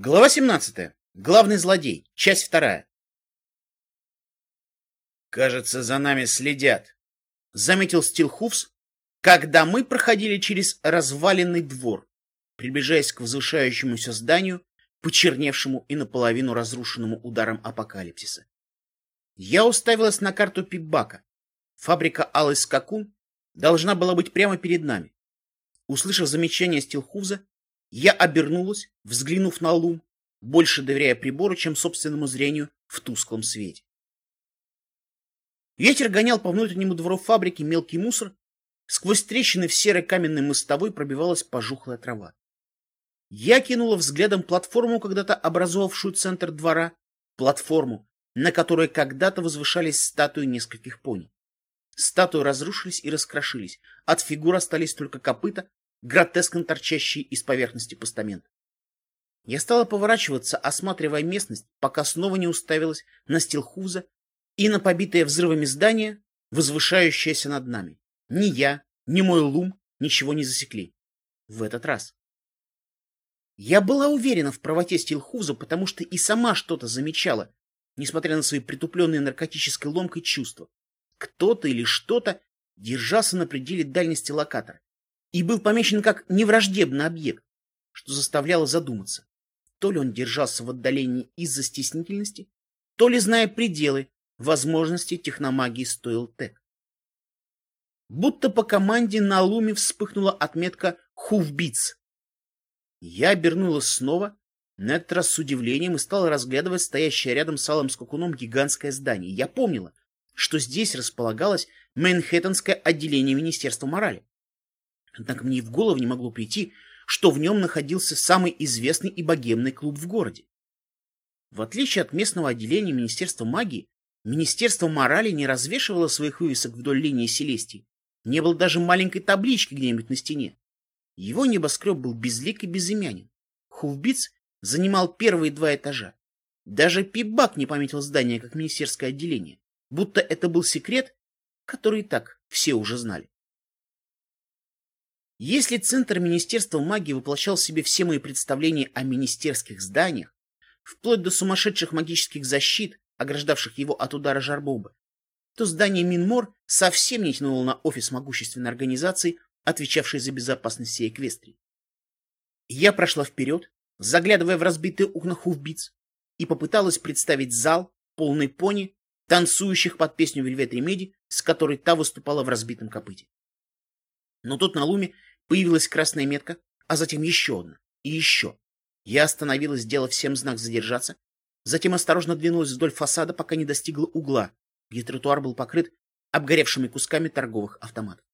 Глава 17. Главный злодей. Часть вторая. «Кажется, за нами следят», — заметил Стилхуфс, когда мы проходили через разваленный двор, приближаясь к возвышающемуся зданию, почерневшему и наполовину разрушенному ударом апокалипсиса. Я уставилась на карту Пиббака. Фабрика Алый Скакун должна была быть прямо перед нами. Услышав замечание Стилхуфза, я обернулась, взглянув на лум, больше доверяя прибору, чем собственному зрению в тусклом свете. Ветер гонял по внутреннему двору фабрики мелкий мусор, сквозь трещины в серой каменной мостовой пробивалась пожухлая трава. Я кинула взглядом платформу, когда-то образовавшую центр двора, платформу, на которой когда-то возвышались статуи нескольких пони. Статуи разрушились и раскрошились, от фигур остались только копыта, гротескно торчащие из поверхности постамента. Я стала поворачиваться, осматривая местность, пока снова не уставилась на стилхуза и на побитое взрывами здание, возвышающееся над нами. Ни я, ни мой лум ничего не засекли. В этот раз. Я была уверена в правоте стилхуза, потому что и сама что-то замечала, несмотря на свои притупленные наркотической ломкой чувства. Кто-то или что-то держался на пределе дальности локатора и был помечен как невраждебный объект, что заставляло задуматься. То ли он держался в отдалении из-за стеснительности, то ли, зная пределы, возможности техномагии стоил Тек. Будто по команде на луме вспыхнула отметка «Хувбиц». Я обернулась снова, на этот раз с удивлением, и стала разглядывать стоящее рядом с Алым Скакуном гигантское здание. Я помнила, что здесь располагалось Мэнхэттенское отделение Министерства морали. Однако мне и в голову не могло прийти, что в нем находился самый известный и богемный клуб в городе. В отличие от местного отделения Министерства магии, Министерство морали не развешивало своих вывесок вдоль линии Селестии. Не было даже маленькой таблички где-нибудь на стене. Его небоскреб был безлик и безымянен. Хувбиц занимал первые два этажа. Даже Пибак не пометил здание как министерское отделение, будто это был секрет, который и так все уже знали. Если Центр Министерства магии воплощал в себе все мои представления о министерских зданиях, вплоть до сумасшедших магических защит, ограждавших его от удара жарбомбы, то здание Минмор совсем не тянуло на офис могущественной организации, отвечавшей за безопасность всей Эквестрии. Я прошла вперед, заглядывая в разбитые окна Хувбиц, и попыталась представить зал, полный пони, танцующих под песню Вельвет Ремеди, с которой та выступала в разбитом копыте. Но тут на луме Появилась красная метка, а затем еще одна. И еще. Я остановилась, сделав всем знак задержаться, затем осторожно двинулась вдоль фасада, пока не достигла угла, где тротуар был покрыт обгоревшими кусками торговых автоматов.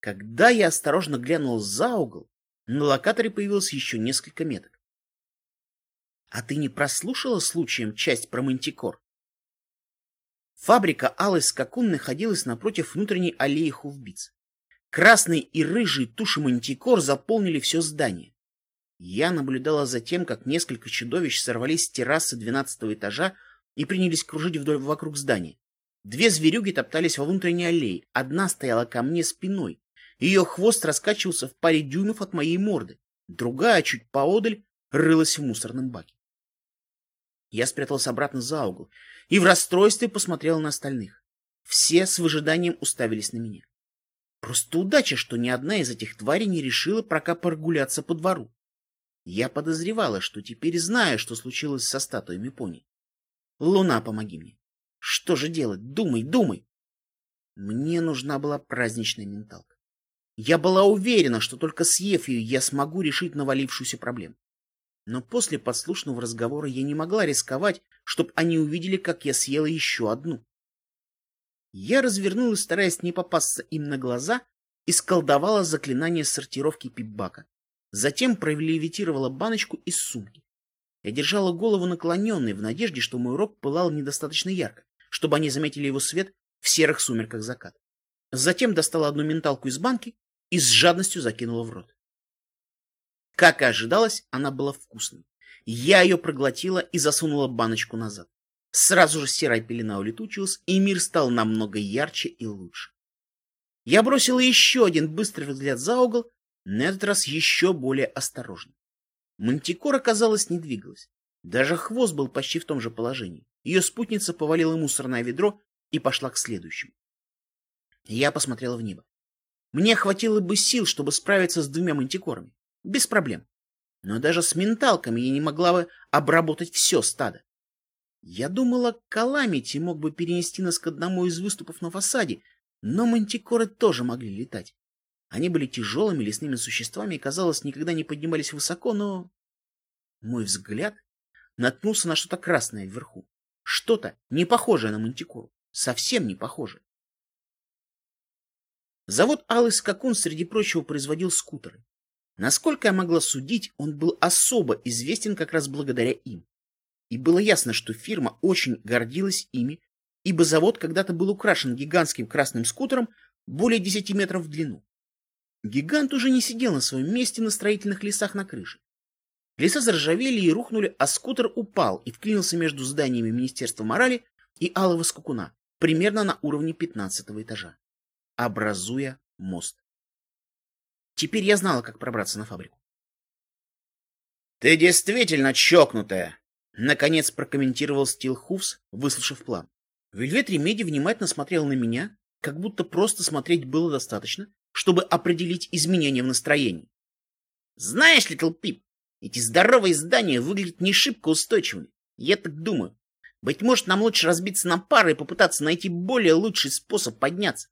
Когда я осторожно глянул за угол, на локаторе появилось еще несколько меток. А ты не прослушала случаем часть про мантикор? Фабрика Алый Скакун находилась напротив внутренней аллеи Хувбиц. Красный и рыжий туши мантикор заполнили все здание. Я наблюдала за тем, как несколько чудовищ сорвались с террасы двенадцатого этажа и принялись кружить вдоль вокруг здания. Две зверюги топтались во внутренней аллее, одна стояла ко мне спиной. Ее хвост раскачивался в паре дюймов от моей морды, другая, чуть поодаль, рылась в мусорном баке. Я спрятался обратно за угол и в расстройстве посмотрел на остальных. Все с выжиданием уставились на меня. Просто удача, что ни одна из этих тварей не решила пока прогуляться по двору. Я подозревала, что теперь знаю, что случилось со статуями пони. Луна, помоги мне. Что же делать? Думай, думай. Мне нужна была праздничная менталка. Я была уверена, что только съев ее, я смогу решить навалившуюся проблему. Но после подслушанного разговора я не могла рисковать, чтобы они увидели, как я съела еще одну. Я развернулась, стараясь не попасться им на глаза, и сколдовала заклинание сортировки пипбака. Затем пролевитировала баночку из сумки. Я держала голову наклоненной в надежде, что мой рог пылал недостаточно ярко, чтобы они заметили его свет в серых сумерках заката. Затем достала одну менталку из банки и с жадностью закинула в рот. Как и ожидалось, она была вкусной. Я ее проглотила и засунула баночку назад. Сразу же серая пелена улетучилась, и мир стал намного ярче и лучше. Я бросила еще один быстрый взгляд за угол, на этот раз еще более осторожно. Мантикора, казалось, не двигалась. Даже хвост был почти в том же положении. Ее спутница повалила мусорное ведро и пошла к следующему. Я посмотрела в небо. Мне хватило бы сил, чтобы справиться с двумя мантикорами. Без проблем. Но даже с менталками я не могла бы обработать все стадо. Я думала, Каламити мог бы перенести нас к одному из выступов на фасаде, но мантикоры тоже могли летать. Они были тяжелыми лесными существами и, казалось, никогда не поднимались высоко, но... Мой взгляд наткнулся на что-то красное вверху. Что-то не похожее на мантикору. Совсем не похожее. Завод «Алый скакун» среди прочего производил скутеры. Насколько я могла судить, он был особо известен как раз благодаря им. И было ясно, что фирма очень гордилась ими, ибо завод когда-то был украшен гигантским красным скутером более 10 метров в длину. Гигант уже не сидел на своем месте на строительных лесах на крыше. Леса заржавели и рухнули, а скутер упал и вклинился между зданиями Министерства морали и Алого Скакуна, примерно на уровне 15 этажа, образуя мост. Теперь я знала, как пробраться на фабрику. — Ты действительно чокнутая! — наконец прокомментировал Стилхувз, выслушав план. Вельвет Ремеди внимательно смотрел на меня, как будто просто смотреть было достаточно, чтобы определить изменения в настроении. Знаешь, Литл Пип, эти здоровые здания выглядят не шибко устойчивыми. Я так думаю. Быть может, нам лучше разбиться на пары и попытаться найти более лучший способ подняться.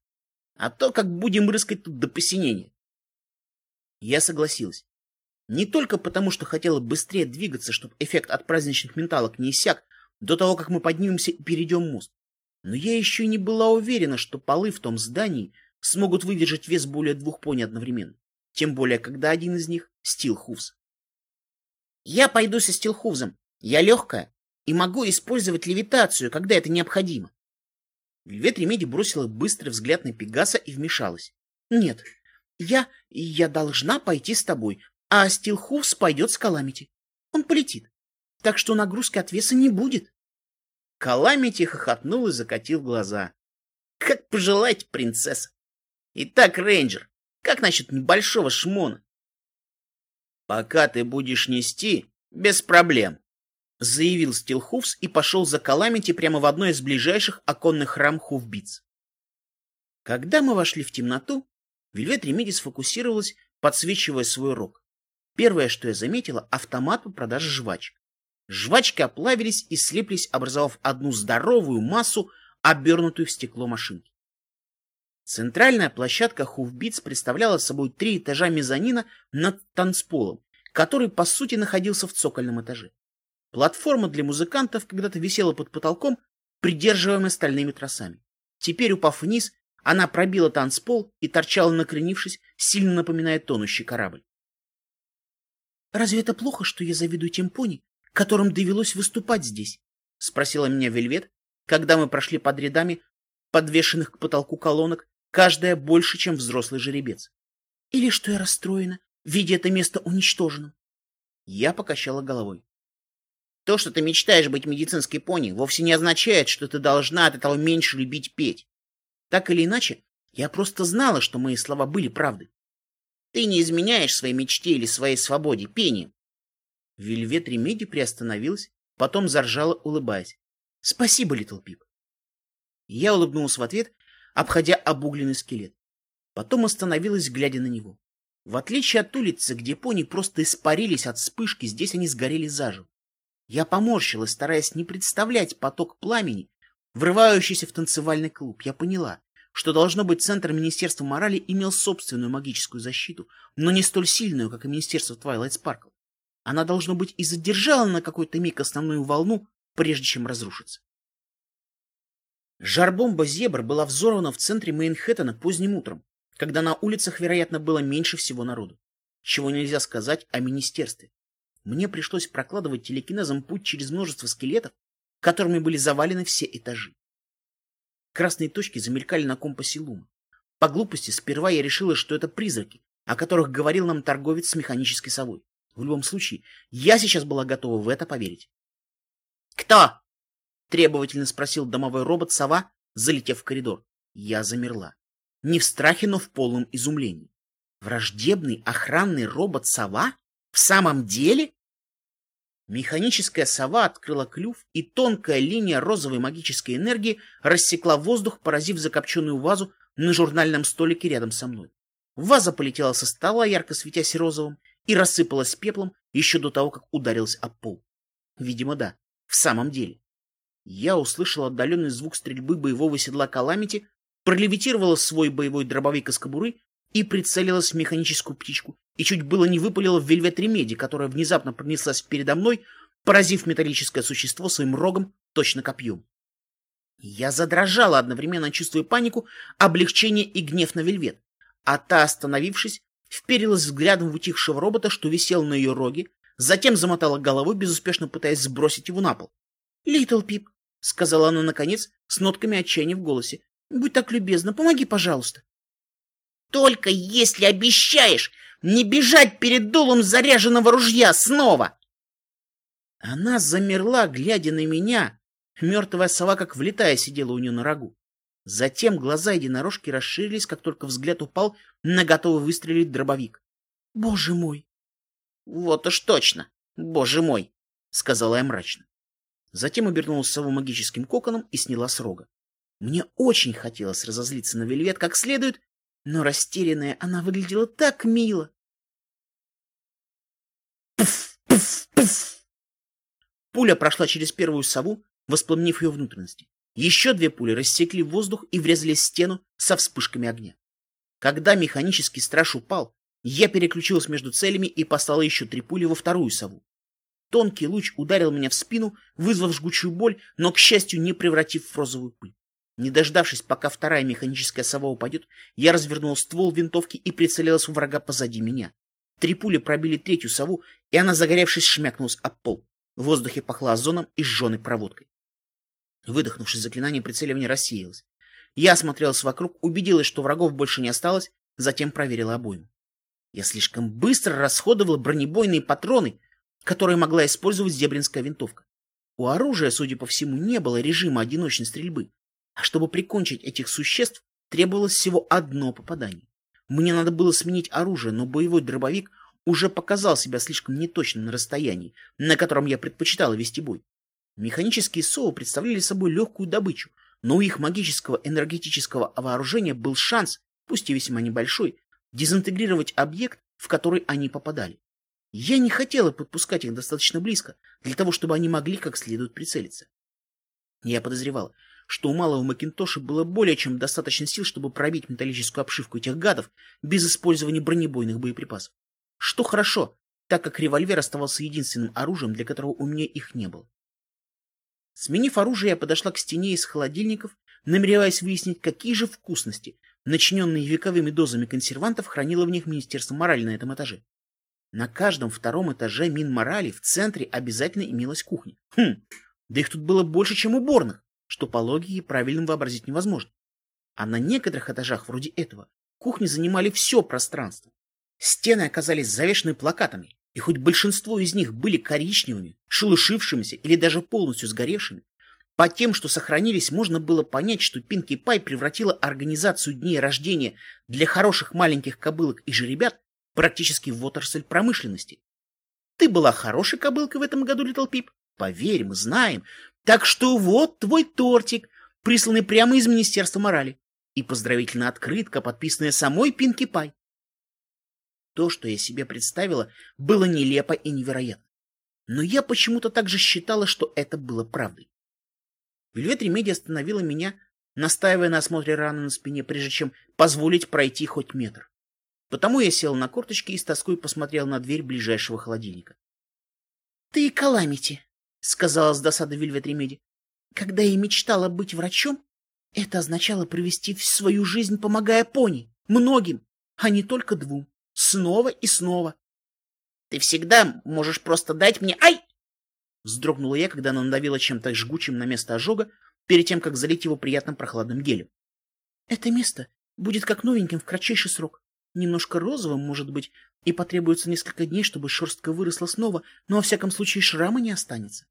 А то как будем рыскать тут до посинения. Я согласилась. Не только потому, что хотела быстрее двигаться, чтобы эффект от праздничных менталок не иссяк до того, как мы поднимемся и перейдем мост. Но я еще и не была уверена, что полы в том здании смогут выдержать вес более двух пони одновременно. Тем более, когда один из них — Стилхувс. Я пойду со Стилхувзом. Я легкая и могу использовать левитацию, когда это необходимо. Вельвет Ремеди бросила быстрый взгляд на Пегаса и вмешалась. Нет, я... я должна пойти с тобой, а Стилхувз пойдет с Каламити. Он полетит, так что нагрузки от веса не будет. Каламити хохотнул и закатил глаза. Как пожелать, принцесса. Итак, рейнджер, как насчет небольшого шмона? Пока ты будешь нести, без проблем, заявил Стилхуфс и пошел за Каламити прямо в одно из ближайших оконных храм Хуфбиц. Когда мы вошли в темноту, Вельвет Ремеди сфокусировалась, подсвечивая свой рог. Первое, что я заметила, автомат по продаже жвачек. Жвачки оплавились и слеплись, образовав одну здоровую массу, обернутую в стекло машинки. Центральная площадка Хуфбитс представляла собой три этажа мезонина над танцполом, который, по сути, находился в цокольном этаже. Платформа для музыкантов когда-то висела под потолком, придерживаемая стальными тросами. Теперь, упав вниз, она пробила танцпол и торчала, накренившись, сильно напоминая тонущий корабль. «Разве это плохо, что я завидую тем пони, которым довелось выступать здесь?» — спросила меня Вельвет, когда мы прошли под рядами подвешенных к потолку колонок, каждая больше, чем взрослый жеребец. Или что я расстроена, видя это место уничтоженным? Я покачала головой. То, что ты мечтаешь быть медицинской пони, вовсе не означает, что ты должна от этого меньше любить петь. Так или иначе, я просто знала, что мои слова были правдой. Ты не изменяешь своей мечте или своей свободе пением. Вельвет Ремеди приостановилась, потом заржала, улыбаясь. — Спасибо, Литл Пип. Я улыбнулась в ответ обходя обугленный скелет. Потом остановилась, глядя на него. В отличие от улицы, где пони просто испарились от вспышки, здесь они сгорели заживо. Я поморщилась, стараясь не представлять поток пламени, врывающийся в танцевальный клуб. Я поняла, что, должно быть, Центр Министерства морали имел собственную магическую защиту, но не столь сильную, как и Министерство Твайлайт Спаркл. Она, должно быть, и задержала на какой-то миг основную волну, прежде чем разрушиться. Жарбомба «Зебр» была взорвана в центре Мейнхэттена поздним утром, когда на улицах, вероятно, было меньше всего народу. Чего нельзя сказать о министерстве. Мне пришлось прокладывать телекинезом путь через множество скелетов, которыми были завалены все этажи. Красные точки замелькали на компасе Лума. По глупости сперва я решила, что это призраки, о которых говорил нам торговец с механической совой. В любом случае, я сейчас была готова в это поверить. «Кто?» — требовательно спросил домовой робот-сова, залетев в коридор. Я замерла. Не в страхе, но в полном изумлении. Враждебный охранный робот-сова? В самом деле? Механическая сова открыла клюв, и тонкая линия розовой магической энергии рассекла воздух, поразив закопченную вазу на журнальном столике рядом со мной. Ваза полетела со стола, ярко светясь розовым, и рассыпалась пеплом еще до того, как ударилась об пол. Видимо, да, в самом деле. Я услышал отдаленный звук стрельбы боевого седла Каламити, пролевитировала свой боевой дробовик из кобуры и прицелилась в механическую птичку, и чуть было не выпалила в вельвет ремеди, которая внезапно пронеслась передо мной, поразив металлическое существо своим рогом точно копьем. Я задрожала, одновременно чувствуя панику, облегчение и гнев на вельвет, а та, остановившись, вперилась взглядом в утихшего робота, что висел на ее роге, затем замотала головой, безуспешно пытаясь сбросить его на пол. — Литл Пип, — сказала она наконец, с нотками отчаяния в голосе, — будь так любезна, помоги, пожалуйста. — Только если обещаешь не бежать перед дулом заряженного ружья снова! Она замерла, глядя на меня. Мертвая сова, как влетая, сидела у нее на рогу. Затем глаза единорожки расширились, как только взгляд упал на готовый выстрелить дробовик. — Боже мой! — Вот уж точно! Боже мой! — сказала я мрачно. Затем обернулась сову магическим коконом и сняла с рога. Мне очень хотелось разозлиться на Вельвет как следует, но растерянная она выглядела так мило. Пф, пф, пф. Пуля прошла через первую сову, воспламенив ее внутренности. Еще две пули рассекли воздух и врезались в стену со вспышками огня. Когда механический страж упал, я переключилась между целями и послала еще три пули во вторую сову. Тонкий луч ударил меня в спину, вызвав жгучую боль, но, к счастью, не превратив в розовую пыль. Не дождавшись, пока вторая механическая сова упадет, я развернул ствол винтовки и прицелилась у врага позади меня. Три пули пробили третью сову, и она, загоревшись, шмякнулась об пол. В воздухе пахло озоном и сжженной проводкой. Выдохнувшись, заклинание прицеливания рассеялось. Я осмотрелась вокруг, убедилась, что врагов больше не осталось, затем проверила обойму. Я слишком быстро расходовала бронебойные патроны, которые могла использовать зебринская винтовка. У оружия, судя по всему, не было режима одиночной стрельбы. А чтобы прикончить этих существ, требовалось всего одно попадание. Мне надо было сменить оружие, но боевой дробовик уже показал себя слишком неточным на расстоянии, на котором я предпочитала вести бой. Механические совы представляли собой легкую добычу, но у их магического энергетического вооружения был шанс, пусть и весьма небольшой, дезинтегрировать объект, в который они попадали. Я не хотела подпускать их достаточно близко, для того, чтобы они могли как следует прицелиться. Я подозревала, что у малого Макинтоша было более чем достаточно сил, чтобы пробить металлическую обшивку этих гадов без использования бронебойных боеприпасов. Что хорошо, так как револьвер оставался единственным оружием, для которого у меня их не было. Сменив оружие, я подошла к стене из холодильников, намереваясь выяснить, какие же вкусности, начиненные вековыми дозами консервантов, хранило в них Министерство морали на этом этаже. На каждом втором этаже Минморали в центре обязательно имелась кухня. Хм, да их тут было больше, чем уборных что по логике правильным вообразить невозможно. А на некоторых этажах вроде этого кухни занимали все пространство. Стены оказались завешены плакатами, и хоть большинство из них были коричневыми, шелушившимися или даже полностью сгоревшими, по тем, что сохранились, можно было понять, что Пинки Пай превратила организацию дней рождения для хороших маленьких кобылок и жеребят практически в отрасль промышленности. Ты была хорошей кобылкой в этом году, Литл Пип? Поверь, мы знаем, так что вот твой тортик, присланный прямо из Министерства морали, и поздравительная открытка, подписанная самой Пинки Пай. То, что я себе представила, было нелепо и невероятно. Но я почему-то также считала, что это было правдой. Вельвет Ремеди остановила меня, настаивая на осмотре раны на спине, прежде чем позволить пройти хоть метр. Потому я села на корточки и с тоской посмотрел на дверь ближайшего холодильника. — Ты Каламити, — сказала с досадой Вельвет Ремеди. «Когда я мечтала быть врачом, это означало провести всю свою жизнь, помогая пони, многим, а не только двум, снова и снова». «Ты всегда можешь просто дать мне... Ай!» Вздрогнула я, когда она надавила чем-то жгучим на место ожога, перед тем, как залить его приятным прохладным гелем. «Это место будет как новеньким в кратчайший срок. Немножко розовым, может быть, и потребуется несколько дней, чтобы шерстка выросла снова, но во всяком случае шрама не останется.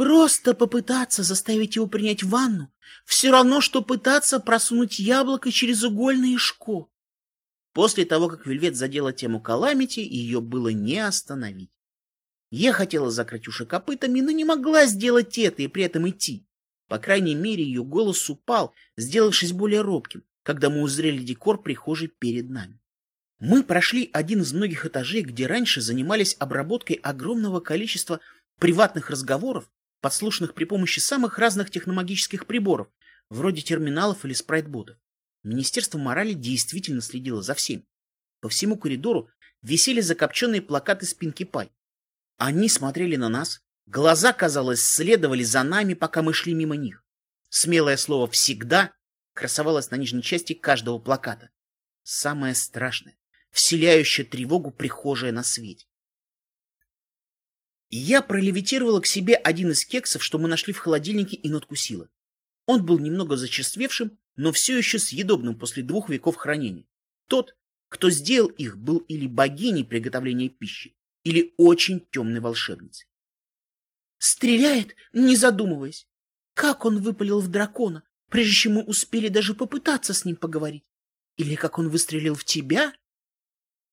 Просто попытаться заставить его принять ванну все равно, что пытаться просунуть яблоко через угольное шко. После того, как Вельвет задела тему Каламити, ее было не остановить. Я хотела закрыть уши копытами, но не могла сделать это и при этом идти. По крайней мере, ее голос упал, сделавшись более робким, когда мы узрели декор прихожей перед нами. Мы прошли один из многих этажей, где раньше занимались обработкой огромного количества приватных разговоров, подслушанных при помощи самых разных техномагических приборов, вроде терминалов или спрайтботов. Министерство морали действительно следило за всем. По всему коридору висели закопченные плакаты с Пинки Пай. Они смотрели на нас, глаза, казалось, следовали за нами, пока мы шли мимо них. Смелое слово «всегда» красовалось на нижней части каждого плаката. Самое страшное, вселяющее тревогу прихожая на свете. Я пролевитировала к себе один из кексов, что мы нашли в холодильнике, и надкусила. Он был немного зачерствевшим, но все еще съедобным после двух веков хранения. Тот, кто сделал их, был или богиней приготовления пищи, или очень темной волшебницей. Стреляет, не задумываясь. Как он выпалил в дракона, прежде чем мы успели даже попытаться с ним поговорить? Или как он выстрелил в тебя?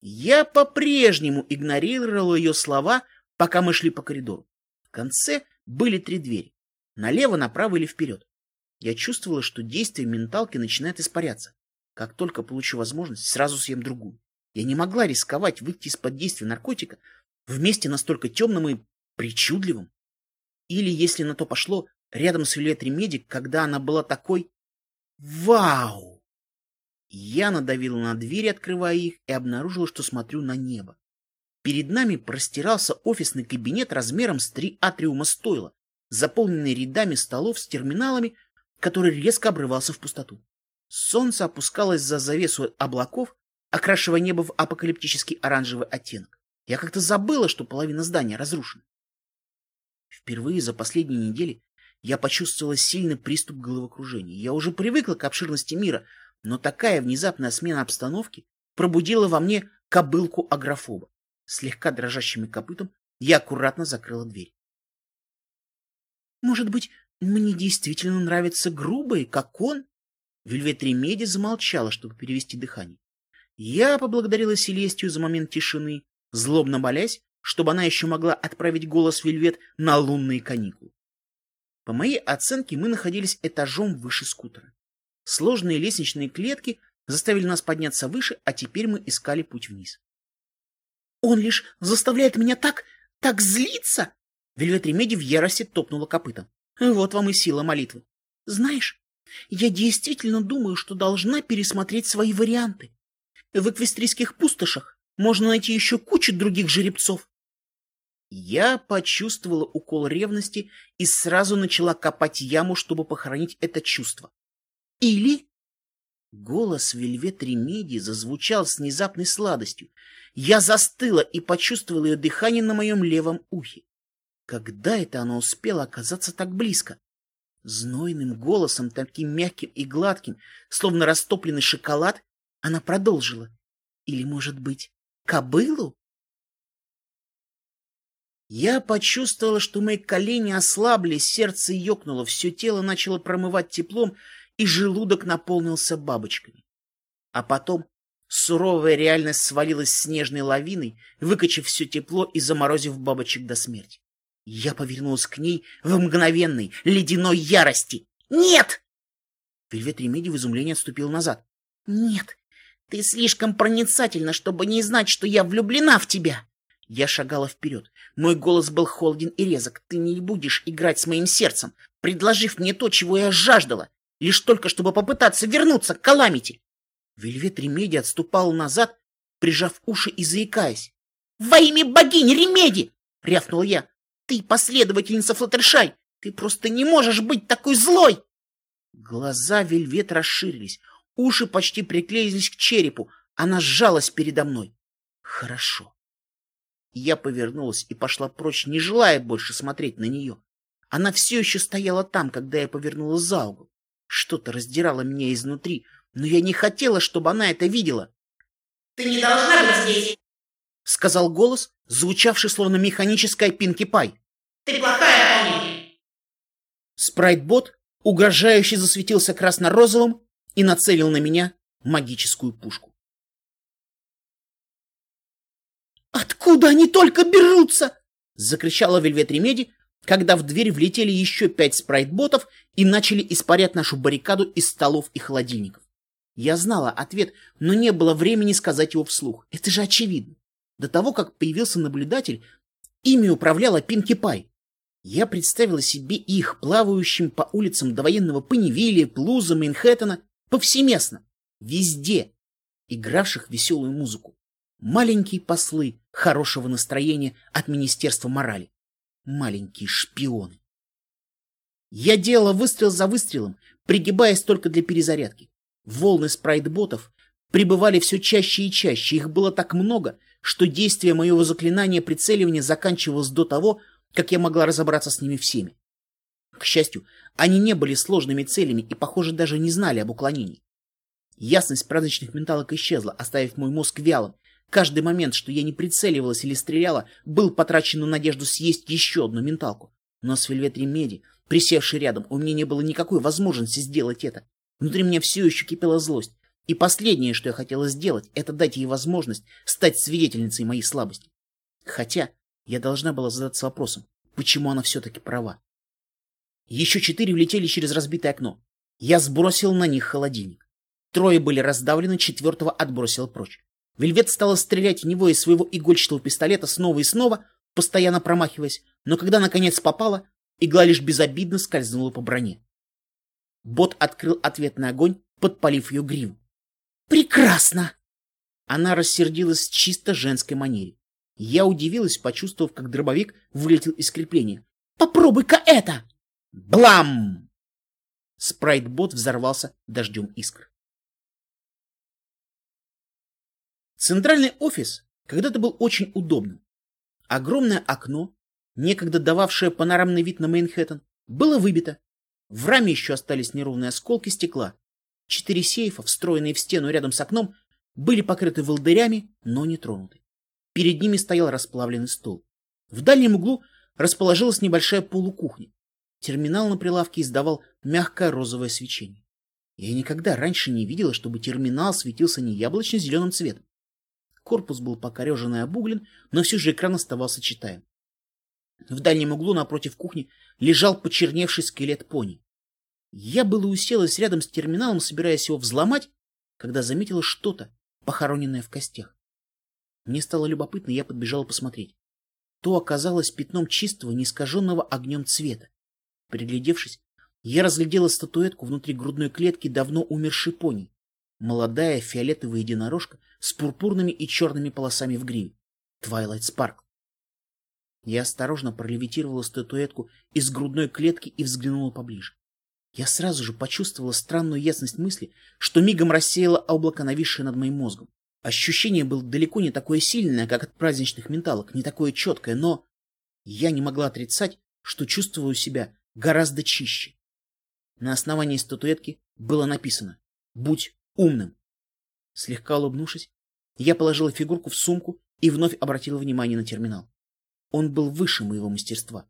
Я по-прежнему игнорировал ее слова, пока мы шли по коридору. В конце были три двери. Налево, направо или вперед. Я чувствовала, что действие менталки начинает испаряться. Как только получу возможность, сразу съем другую. Я не могла рисковать выйти из-под действия наркотика в месте настолько темном и причудливом. Или, если на то пошло, рядом с Вилет Ремедик, когда она была такой... Вау! Я надавила на двери, открывая их, и обнаружила, что смотрю на небо. Перед нами простирался офисный кабинет размером с три атриума стойла, заполненный рядами столов с терминалами, который резко обрывался в пустоту. Солнце опускалось за завесу облаков, окрашивая небо в апокалиптический оранжевый оттенок. Я как-то забыла, что половина здания разрушена. Впервые за последние недели я почувствовала сильный приступ головокружения. Я уже привыкла к обширности мира, но такая внезапная смена обстановки пробудила во мне кобылку агрофоба. Слегка дрожащими копытом я аккуратно закрыла дверь. Может быть, мне действительно нравятся грубые, как он. Вельвет Ремеди замолчала, чтобы перевести дыхание. Я поблагодарила Селестию за момент тишины, злобно молясь, чтобы она еще могла отправить голос Вельвет на лунные каникулы. По моей оценке, мы находились этажом выше скутера. Сложные лестничные клетки заставили нас подняться выше, а теперь мы искали путь вниз. «Он лишь заставляет меня так, так злиться!» Вельвет Ремеди в ярости топнула копытом. Вот вам и сила молитвы. Знаешь, я действительно думаю, что должна пересмотреть свои варианты. В эквестрийских пустошах можно найти еще кучу других жеребцов. Я почувствовала укол ревности и сразу начала копать яму, чтобы похоронить это чувство. Или... Голос Вельвет Ремеди зазвучал с внезапной сладостью. Я застыла и почувствовала ее дыхание на моем левом ухе. Когда это она успела оказаться так близко? Знойным голосом, таким мягким и гладким, словно растопленный шоколад, она продолжила. Или, может быть, кобылу? Я почувствовала, что мои колени ослабли, сердце ёкнуло, все тело начало промывать теплом, и желудок наполнился бабочками. А потом суровая реальность свалилась снежной лавиной, выкачив все тепло и заморозив бабочек до смерти. Я повернулась к ней в мгновенной ледяной ярости. «Нет!» Вельвет Ремеди в изумлении отступил назад. «Нет, ты слишком проницательна, чтобы не знать, что я влюблена в тебя!» Я шагала вперед. Мой голос был холоден и резок. «Ты не будешь играть с моим сердцем, предложив мне то, чего я жаждала, лишь только чтобы попытаться вернуться к Каламити!» Вельвет Ремеди отступала назад, прижав уши и заикаясь. «Во имя богини Ремеди!» — рявкнула я. Ты последовательница Флаттершай! Ты просто не можешь быть такой злой!» Глаза Вельвет расширились, уши почти приклеились к черепу. Она сжалась передо мной. «Хорошо». Я повернулась и пошла прочь, не желая больше смотреть на нее. Она все еще стояла там, когда я повернула за угол. Что-то раздирало меня изнутри, но я не хотела, чтобы она это видела. «Ты не должна быть здесь», — сказал голос, звучавший словно механическая пинки-пай. «Ты плохая, Полли». Спрайт-бот угрожающе засветился красно-розовым и нацелил на меня магическую пушку. «Откуда они только берутся?» — закричала Вельвет Ремеди, когда в дверь влетели еще пять спрайтботов и начали испарять нашу баррикаду из столов и холодильников. Я знала ответ, но не было времени сказать его вслух. Это же очевидно. До того, как появился наблюдатель, ими управляла Пинки Пай. Я представила себе их, плавающим по улицам довоенного Панивилля, Плуза, Манхэттена, повсеместно, везде, игравших веселую музыку. Маленькие послы хорошего настроения от Министерства морали. Маленькие шпионы. Я делала выстрел за выстрелом, пригибаясь только для перезарядки. Волны спрайтботов прибывали все чаще и чаще. Их было так много, что действие моего заклинания прицеливания заканчивалось до того, как я могла разобраться с ними всеми. К счастью, они не были сложными целями и, похоже, даже не знали об уклонении. Ясность праздничных менталок исчезла, оставив мой мозг вялым. Каждый момент, что я не прицеливалась или стреляла, был потрачен на надежду съесть еще одну менталку. Но с Вельвет Ремеди, присевший рядом, у меня не было никакой возможности сделать это. Внутри меня все еще кипела злость. И последнее, что я хотела сделать, это дать ей возможность стать свидетельницей моей слабости. Хотя я должна была задаться вопросом, почему она все-таки права. Еще четыре влетели через разбитое окно. Я сбросил на них холодильник. Трое были раздавлены, четвертого отбросил прочь. Вельвет стала стрелять в него из своего игольчатого пистолета снова и снова, постоянно промахиваясь, но когда наконец попала, игла лишь безобидно скользнула по броне. Бот открыл ответный огонь, подпалив ее гриву. «Прекрасно!» Она рассердилась чисто женской манере. Я удивилась, почувствовав, как дробовик вылетел из крепления. «Попробуй-ка это!» Блам! Спрайт-бот взорвался дождем искр. Центральный офис когда-то был очень удобным. Огромное окно, некогда дававшее панорамный вид на Манхэттен, было выбито. В раме еще остались неровные осколки стекла. Четыре сейфа, встроенные в стену рядом с окном, были покрыты волдырями, но не тронуты. Перед ними стоял расплавленный стол. В дальнем углу расположилась небольшая полукухня. Терминал на прилавке издавал мягкое розовое свечение. Я никогда раньше не видела, чтобы терминал светился не яблочно-зеленым цветом. Корпус был покорежен и обуглен, но все же экран оставался читаем. В дальнем углу напротив кухни лежал почерневший скелет пони. Я было уселась рядом с терминалом, собираясь его взломать, когда заметила что-то, похороненное в костях. Мне стало любопытно, я подбежала посмотреть. То оказалось пятном чистого, неискаженного огнем цвета. Приглядевшись, я разглядела статуэтку внутри грудной клетки давно умершей пони. Молодая фиолетовая единорожка с пурпурными и черными полосами в гриве. Твайлайт Спарк. Я осторожно пролевитировала статуэтку из грудной клетки и взглянула поближе. Я сразу же почувствовала странную ясность мысли, что мигом рассеяло облако, нависшее над моим мозгом. Ощущение было далеко не такое сильное, как от праздничных менталок, не такое четкое, но я не могла отрицать, что чувствую себя гораздо чище. На основании статуэтки было написано «Будь умным». Слегка улыбнувшись, я положила фигурку в сумку и вновь обратила внимание на терминал. Он был выше моего мастерства.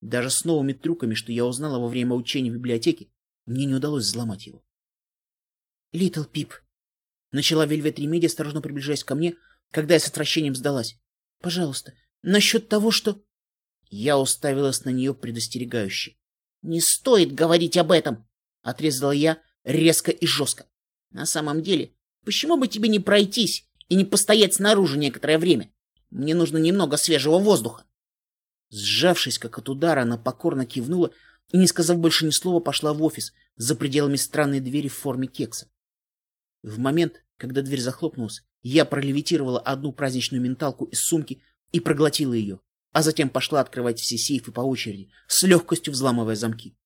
Даже с новыми трюками, что я узнала во время учения в библиотеке, мне не удалось взломать его. «Литл Пип», — начала Вельвет Ремеди, осторожно приближаясь ко мне, когда я с отвращением сдалась. «Пожалуйста, насчет того, что...» Я уставилась на нее предостерегающе. «Не стоит говорить об этом!» — отрезала я резко и жестко. «На самом деле, почему бы тебе не пройтись и не постоять снаружи некоторое время? Мне нужно немного свежего воздуха». Сжавшись, как от удара, она покорно кивнула и, не сказав больше ни слова, пошла в офис за пределами странной двери в форме кекса. В момент, когда дверь захлопнулась, я пролевитировала одну праздничную менталку из сумки и проглотила ее а затем пошла открывать все сейфы по очереди, с легкостью взламывая замки.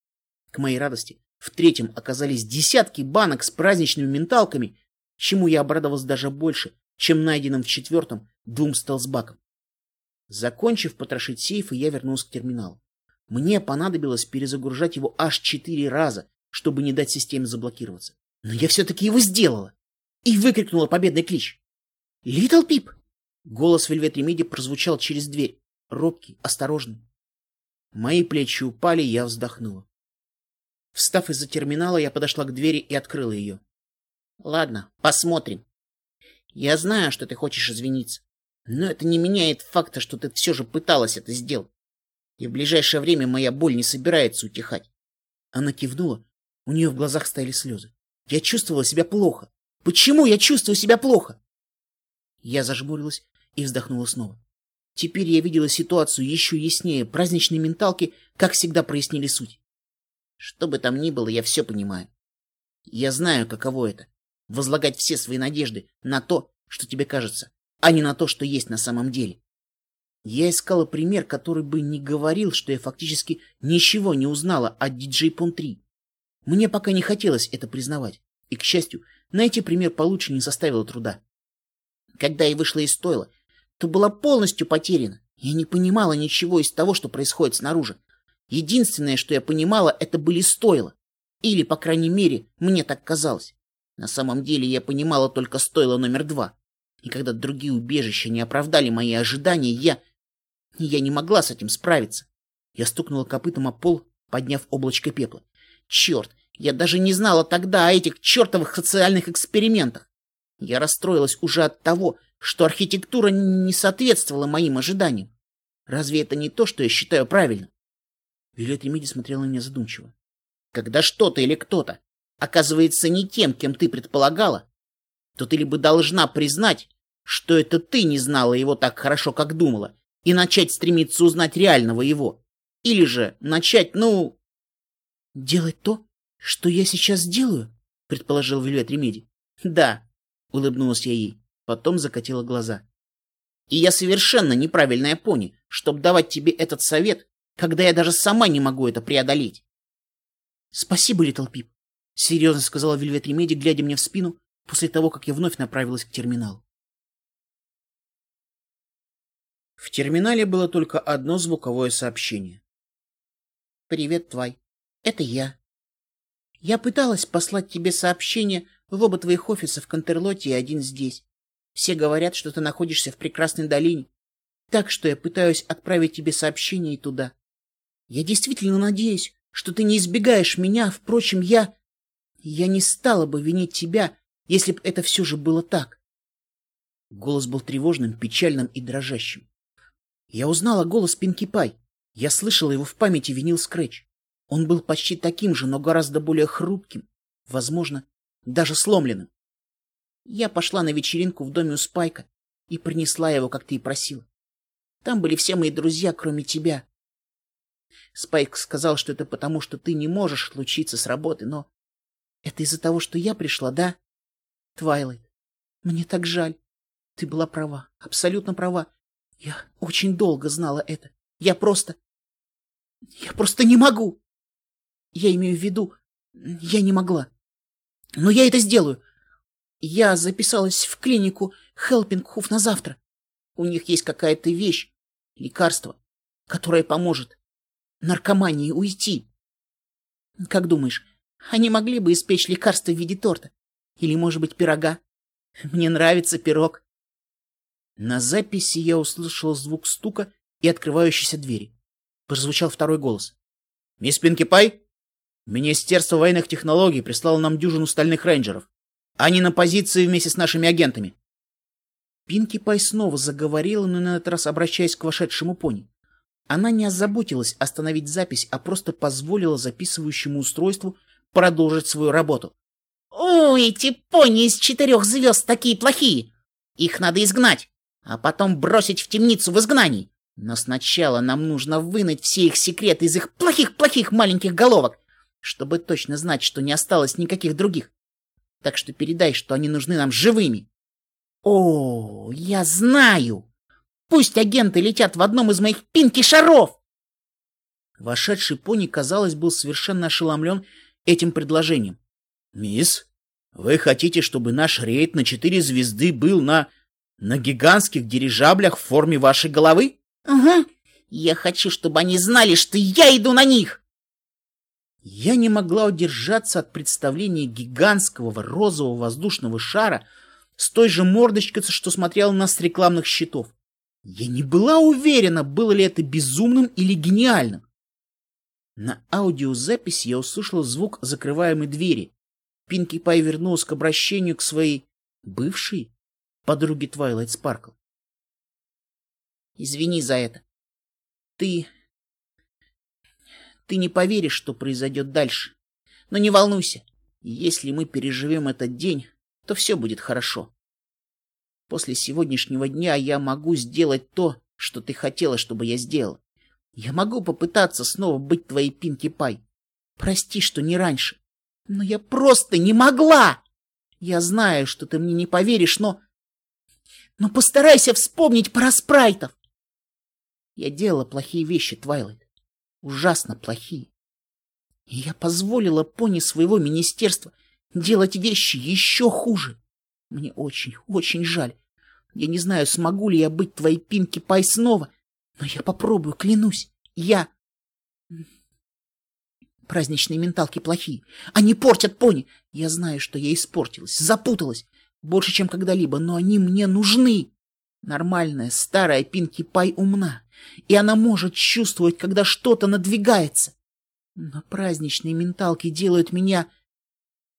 К моей радости, в третьем оказались десятки банок с праздничными менталками, чему я обрадовался даже больше, чем найденным в четвертом двум стелсбакам. Закончив потрошить сейфы, я вернулся к терминалу. Мне понадобилось перезагружать его аж четыре раза, чтобы не дать системе заблокироваться. Но я все-таки его сделала и выкрикнула победный клич. «Литл Пип!» Голос Вельвет Ремиди прозвучал через дверь робкий, осторожный. Мои плечи упали, я вздохнула. Встав из-за терминала, я подошла к двери и открыла ее. Ладно, посмотрим. Я знаю, что ты хочешь извиниться. Но это не меняет факта, что ты все же пыталась это сделать. И в ближайшее время моя боль не собирается утихать. Она кивнула, у нее в глазах стояли слезы. Я чувствовала себя плохо. Почему я чувствую себя плохо? Я зажмурилась и вздохнула снова. Теперь я видела ситуацию еще яснее. Праздничные менталки, как всегда, прояснили суть. Что бы там ни было, я все понимаю. Я знаю, каково это — возлагать все свои надежды на то, что тебе кажется, а не на то, что есть на самом деле. Я искала пример, который бы не говорил, что я фактически ничего не узнала о DJ Pon 3. Мне пока не хотелось это признавать, и, к счастью, найти пример получше не составило труда. Когда я вышла из стойла, то была полностью потеряна. Я не понимала ничего из того, что происходит снаружи. Единственное, что я понимала, это были стойла. Или, по крайней мере, мне так казалось. На самом деле я понимала только стойло номер два. И когда другие убежища не оправдали мои ожидания, я... Я не могла с этим справиться. Я стукнула копытом о пол, подняв облачко пепла. Черт, я даже не знала тогда о этих чертовых социальных экспериментах. Я расстроилась уже от того, что архитектура не соответствовала моим ожиданиям. Разве это не то, что я считаю правильным? Виолетта Миди смотрела на меня задумчиво. Когда что-то или кто-то оказывается не тем, кем ты предполагала, то ты либо должна признать, что это ты не знала его так хорошо, как думала, и начать стремиться узнать реального его, или же начать, ну... — Делать то, что я сейчас делаю? — предположила Вельвет Ремеди. — Да, — улыбнулась я ей, потом закатила глаза. — И я совершенно неправильная пони, чтобы давать тебе этот совет когда я даже сама не могу это преодолеть. — Спасибо, Литл Пип, — серьезно сказала Вельвет Ремеди, глядя мне в спину, после того, как я вновь направилась к терминалу. В терминале было только одно звуковое сообщение. «Привет, Твай. Это я. Я пыталась послать тебе сообщение в оба твоих офиса в Контерлоте и один здесь. Все говорят, что ты находишься в прекрасной долине, так что я пытаюсь отправить тебе сообщение и туда. Я действительно надеюсь, что ты не избегаешь меня. Впрочем, я... Я не стала бы винить тебя, если бы это все же было так. Голос был тревожным, печальным и дрожащим. Я узнала голос Пинки Пай. Я слышала его в памяти винил Скретч. Он был почти таким же, но гораздо более хрупким, возможно, даже сломленным. Я пошла на вечеринку в доме у Спайка и принесла его, как ты и просила. Там были все мои друзья, кроме тебя. Спайк сказал, что это потому, что ты не можешь отлучиться с работы, но... Это из-за того, что я пришла, да? Твайлайт, мне так жаль. Ты была права, абсолютно права. Я очень долго знала это. Я просто... Я просто не могу. Я имею в виду, я не могла. Но я это сделаю. Я записалась в клинику Хелпинг Хуф на завтра. У них есть какая-то вещь, лекарство, которое поможет наркомании уйти. Как думаешь, они могли бы испечь лекарство в виде торта? Или, может быть, пирога? Мне нравится пирог. На записи я услышал звук стука и открывающейся двери. Прозвучал второй голос. «Мисс Пинки Пай, Министерство военных технологий прислало нам дюжину стальных рейнджеров. Они на позиции вместе с нашими агентами». Пинки Пай снова заговорила, но на этот раз обращаясь к вошедшему пони. Она не озаботилась остановить запись, а просто позволила записывающему устройству продолжить свою работу. «О, эти пони из четырех звезд такие плохие! Их надо изгнать, а потом бросить в темницу в изгнании. Но сначала нам нужно вынуть все их секреты из их плохих-плохих маленьких головок, чтобы точно знать, что не осталось никаких других. Так что передай, что они нужны нам живыми». «О, я знаю!» Пусть агенты летят в одном из моих пинки-шаров!» Вошедший пони, казалось, был совершенно ошеломлен этим предложением. «Мисс, вы хотите, чтобы наш рейд на четыре звезды был на... на гигантских дирижаблях в форме вашей головы?» «Угу. Я хочу, чтобы они знали, что я иду на них!» Я не могла удержаться от представления гигантского розового воздушного шара с той же мордочкой, что смотрел на нас с рекламных щитов. Я не была уверена, было ли это безумным или гениальным. На аудиозаписи я услышала звук закрываемой двери. Пинки Пай вернулась к обращению к своей бывшей подруге Твайлайт Спаркл. Извини за это. Ты... Ты не поверишь, что произойдет дальше. Но не волнуйся. Если мы переживем этот день, то все будет хорошо. После сегодняшнего дня я могу сделать то, что ты хотела, чтобы я сделал. Я могу попытаться снова быть твоей Пинки Пай. Прости, что не раньше. Но я просто не могла! Я знаю, что ты мне не поверишь, но... Но постарайся вспомнить про спрайтов. Я делала плохие вещи, Твайлайт. Ужасно плохие. И я позволила пони своего министерства делать вещи еще хуже. Мне очень, очень жаль. Я не знаю, смогу ли я быть твоей Пинки Пай снова, но я попробую, клянусь. Я... Праздничные менталки плохие. Они портят пони. Я знаю, что я испортилась, запуталась. Больше, чем когда-либо, но они мне нужны. Нормальная старая Пинки Пай умна, и она может чувствовать, когда что-то надвигается. Но праздничные менталки делают меня...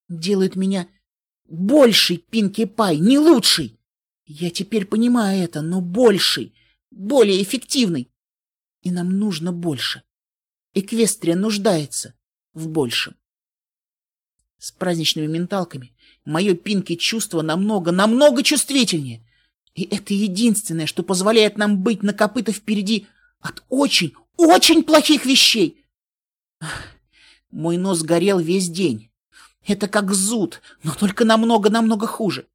делают меня большей Пинки Пай, не лучшей. Я теперь понимаю это, но больший, более эффективный. И нам нужно больше. Эквестрия нуждается в большем. С праздничными менталками мое Пинки чувство намного, намного чувствительнее. И это единственное, что позволяет нам быть на копыта впереди от очень, очень плохих вещей. Мой нос горел весь день. Это как зуд, но только намного-намного хуже.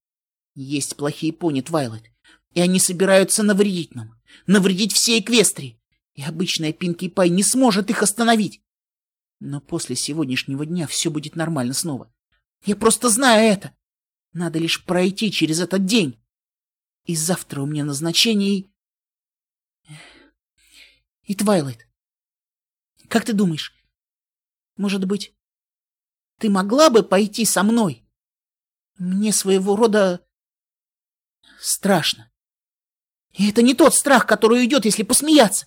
Есть плохие пони, Твайлайт, и они собираются навредить нам, навредить всей Эквестрии, и обычная Пинки Пай не сможет их остановить. Но после сегодняшнего дня все будет нормально снова. Я просто знаю это. Надо лишь пройти через этот день. И завтра у меня назначение и... И Твайлайт. Как ты думаешь, может быть, ты могла бы пойти со мной? Мне своего рода страшно. И это не тот страх, который уйдет, если посмеяться.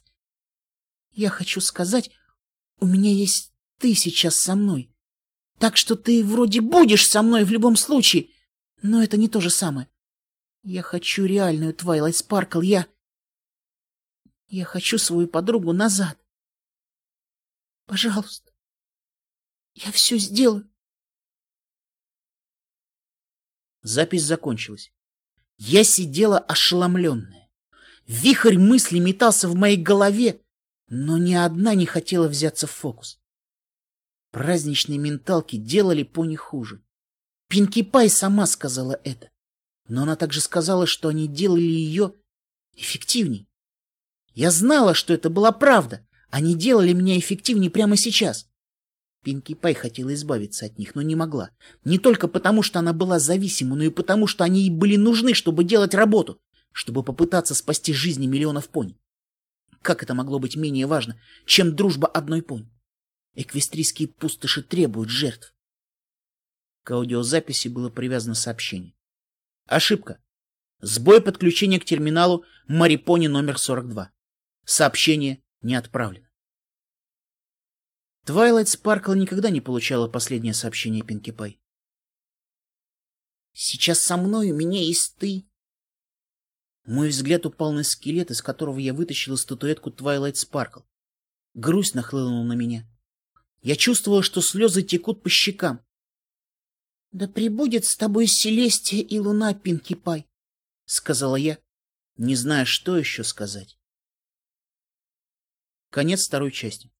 Я хочу сказать, у меня есть ты сейчас со мной. Так что ты вроде будешь со мной в любом случае, но это не то же самое. Я хочу реальную Твайлайт Спаркл. Я... Я хочу свою подругу назад. Пожалуйста. Я все сделаю. Запись закончилась. Я сидела ошеломленная. Вихрь мыслей метался в моей голове, но ни одна не хотела взяться в фокус. Праздничные менталки делали пони хуже. Пинки Пай сама сказала это. Но она также сказала, что они делали ее эффективней. Я знала, что это была правда. Они делали меня эффективнее прямо сейчас. Пинки Пай хотела избавиться от них, но не могла. Не только потому, что она была зависима, но и потому, что они ей были нужны, чтобы делать работу, чтобы попытаться спасти жизни миллионов пони. Как это могло быть менее важно, чем дружба одной пони? Эквестрийские пустоши требуют жертв. К аудиозаписи было привязано сообщение. Ошибка. Сбой подключения к терминалу Марипони номер 42. Сообщение не отправлено. Твайлайт Спаркл никогда не получала последнее сообщение Пинки Пай. «Сейчас со мной у меня есть ты». Мой взгляд упал на скелет, из которого я вытащила статуэтку Твайлайт Спаркл. Грусть нахлынула на меня. Я чувствовала, что слезы текут по щекам. «Да прибудет с тобой Селестия и Луна, Пинки Пай», — сказала я, не зная, что еще сказать. Конец второй части.